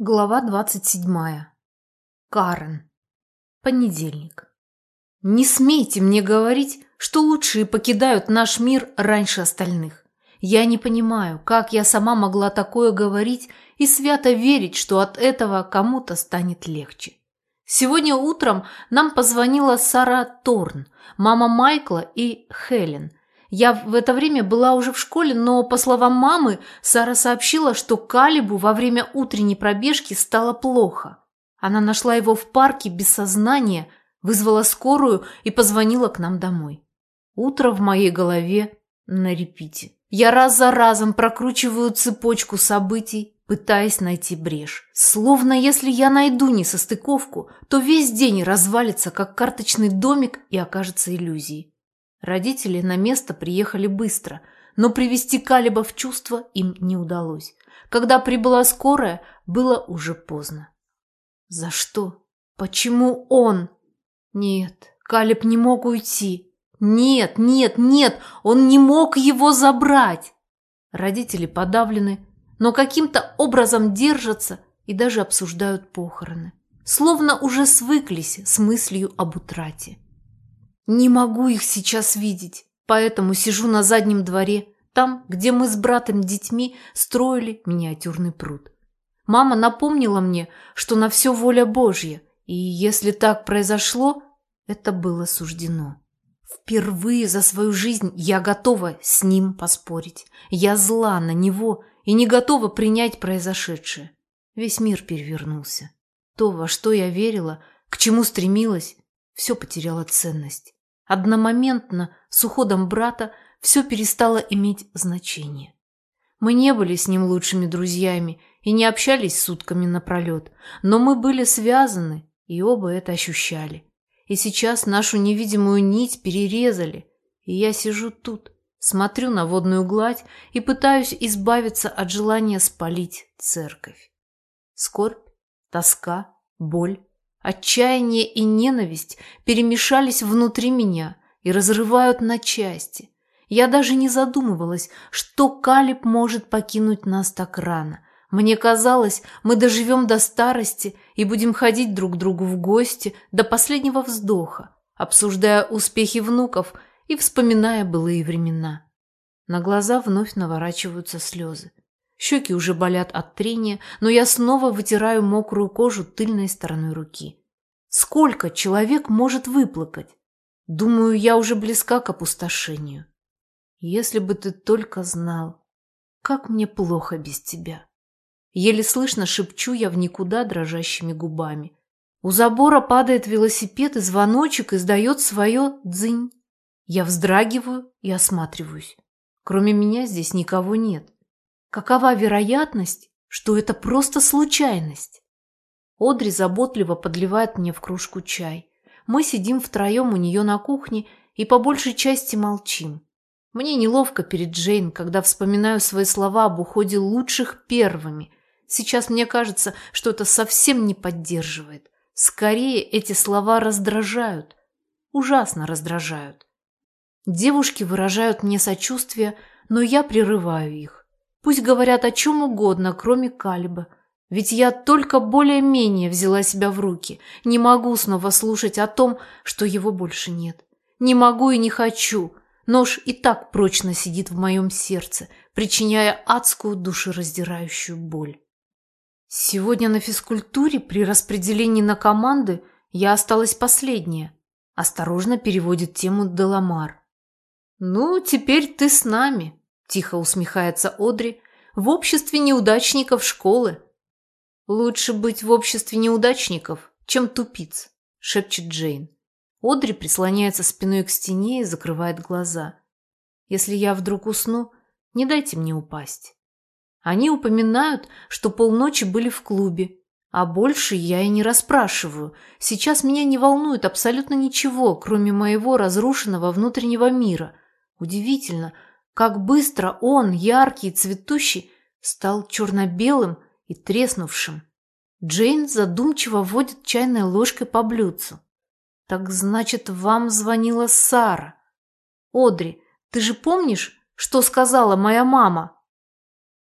Глава двадцать седьмая. Карен. Понедельник. Не смейте мне говорить, что лучшие покидают наш мир раньше остальных. Я не понимаю, как я сама могла такое говорить и свято верить, что от этого кому-то станет легче. Сегодня утром нам позвонила Сара Торн, мама Майкла и Хелен – я в это время была уже в школе, но, по словам мамы, Сара сообщила, что Калибу во время утренней пробежки стало плохо. Она нашла его в парке без сознания, вызвала скорую и позвонила к нам домой. Утро в моей голове на репите. Я раз за разом прокручиваю цепочку событий, пытаясь найти брешь. Словно если я найду несостыковку, то весь день развалится, как карточный домик и окажется иллюзией. Родители на место приехали быстро, но привести Калиба в чувство им не удалось. Когда прибыла скорая, было уже поздно. За что? Почему он? Нет, Калиб не мог уйти. Нет, нет, нет, он не мог его забрать. Родители подавлены, но каким-то образом держатся и даже обсуждают похороны. Словно уже свыклись с мыслью об утрате. Не могу их сейчас видеть, поэтому сижу на заднем дворе, там, где мы с братом детьми строили миниатюрный пруд. Мама напомнила мне, что на все воля Божья, и если так произошло, это было суждено. Впервые за свою жизнь я готова с ним поспорить. Я зла на него и не готова принять произошедшее. Весь мир перевернулся. То, во что я верила, к чему стремилась, все потеряло ценность. Одномоментно с уходом брата все перестало иметь значение. Мы не были с ним лучшими друзьями и не общались сутками напролет, но мы были связаны и оба это ощущали. И сейчас нашу невидимую нить перерезали, и я сижу тут, смотрю на водную гладь и пытаюсь избавиться от желания спалить церковь. Скорбь, тоска, боль Отчаяние и ненависть перемешались внутри меня и разрывают на части. Я даже не задумывалась, что Калиб может покинуть нас так рано. Мне казалось, мы доживем до старости и будем ходить друг к другу в гости до последнего вздоха, обсуждая успехи внуков и вспоминая былые времена. На глаза вновь наворачиваются слезы. Щеки уже болят от трения, но я снова вытираю мокрую кожу тыльной стороной руки. Сколько человек может выплакать? Думаю, я уже близка к опустошению. Если бы ты только знал, как мне плохо без тебя. Еле слышно шепчу я в никуда дрожащими губами. У забора падает велосипед, и звоночек издает свое дзынь. Я вздрагиваю и осматриваюсь. Кроме меня здесь никого нет. Какова вероятность, что это просто случайность? Одри заботливо подливает мне в кружку чай. Мы сидим втроем у нее на кухне и по большей части молчим. Мне неловко перед Джейн, когда вспоминаю свои слова об уходе лучших первыми. Сейчас мне кажется, что это совсем не поддерживает. Скорее, эти слова раздражают. Ужасно раздражают. Девушки выражают мне сочувствие, но я прерываю их. Пусть говорят о чем угодно, кроме Калиба. Ведь я только более-менее взяла себя в руки. Не могу снова слушать о том, что его больше нет. Не могу и не хочу. Нож и так прочно сидит в моем сердце, причиняя адскую душераздирающую боль. Сегодня на физкультуре при распределении на команды я осталась последняя. Осторожно переводит тему Деламар. «Ну, теперь ты с нами», Тихо усмехается Одри. В обществе неудачников школы. Лучше быть в обществе неудачников, чем тупиц, шепчет Джейн. Одри прислоняется спиной к стене и закрывает глаза. Если я вдруг усну, не дайте мне упасть. Они упоминают, что полночи были в клубе, а больше я и не расспрашиваю. Сейчас меня не волнует абсолютно ничего, кроме моего разрушенного внутреннего мира. Удивительно, как быстро он, яркий и цветущий, стал черно-белым и треснувшим. Джейн задумчиво водит чайной ложкой по блюдцу. «Так значит, вам звонила Сара. Одри, ты же помнишь, что сказала моя мама?»